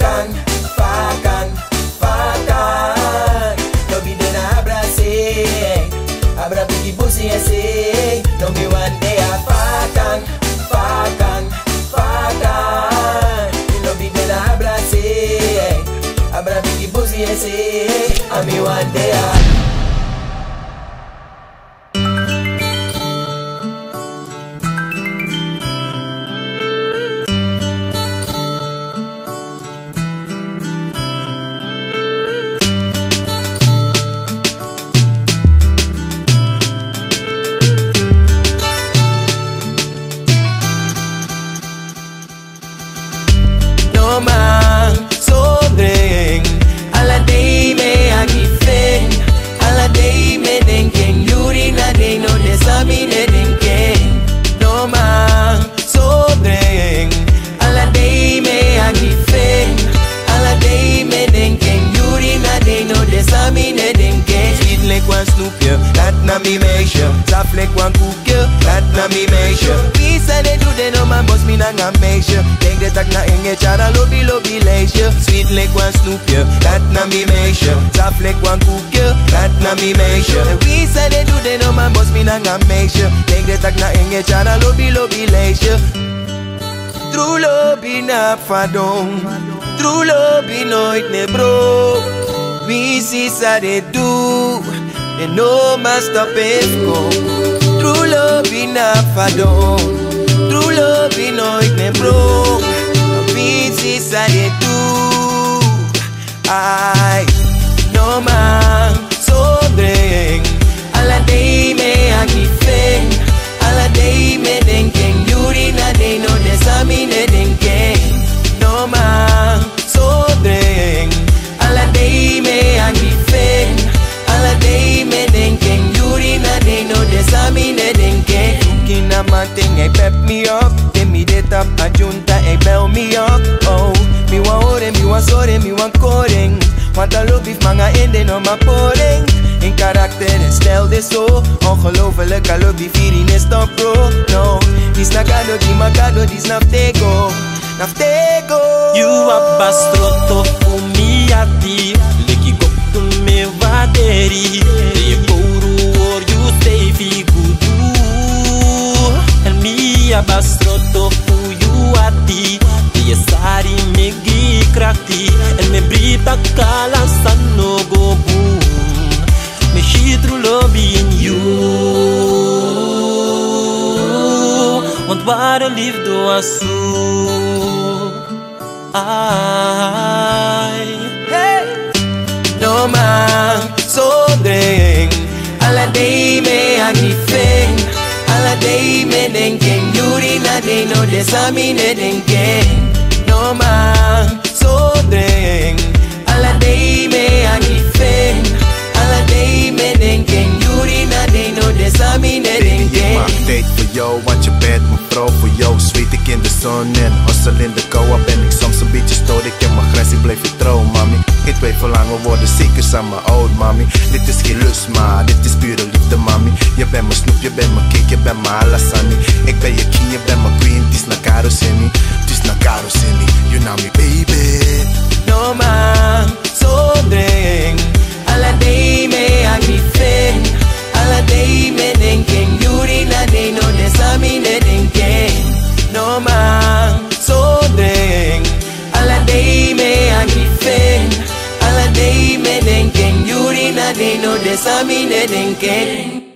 facang, facang, facang. No be den abrace, abra bigi pussy ese. No me one day a facang, facang, facang. No be den abrace, abra bigi pussy ese. A me one day a. na mi meisje Saf like one koekje, dat na mi meisje Wie zei de doe de no man bos mi na nga meisje Denk dat ik na inge tjara lobby lobby lijstje Sweet like one snoepje, dat na mi meisje Saf like one koekje, dat na mi En wie zei de doe de no man bos mi na nga meisje Denk dat ik na inge tjara lobby lobby lijstje True lobby na fadong. True lobby nooit ne bro. Wie zie sa de doe and no master go. True love in a fado, true love in no it ne broke. No pieces I do, I. a junta, hey, bell me up. Oh, me want horen, me want soren, me want koring. Want a love if manga in de no ma poring. In karakter en stijl dit zo Ongelooflijk, I love die viering is top bro No, die snakado, die makado, die snap tego Snap tego You a bastroto fumiati Leki koptu me vaderi hari megi krakti en me brita kala sanno go boom me hidru lobby in you. Want what live do asu ai. Hey. No man so deng ala dei me anifeng ala dei me deng deng yuri na dei no desamine deng deng Man, sobring Alla day me Alla day me denken Yuri na day no desami ne Ik denken maak tijd voor jou, want je bent mijn vrouw voor jou. Zweet ik in de zon en hustle in de kou. Al ben ik soms een beetje stoot, ik heb mijn grens, ik blijf je trouw, mami. Twijfel aan, we worden zeker samen oud, mami. Dit is geen lust, maar dit is pure liefde, mami. Je bent mijn snoep, je bent mijn cake, je bent mijn alasani. Ik ben je king, je bent mijn queen, het is na karoseni. Het is naar Karo Semi. you know me, baby. No man, sobring Alla day me agifeng Alla day me denken Yuri na day no desamine denken No man, sobring Alla day me agifeng Alla day me denken Yuri na day no desamine denken